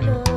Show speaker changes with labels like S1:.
S1: neighbor.